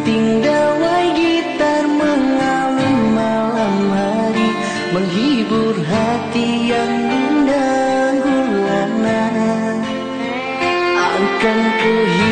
Gunting dawai gitar mengalun malam hari Menghibur hati yang indah gulana. Akan kehilangan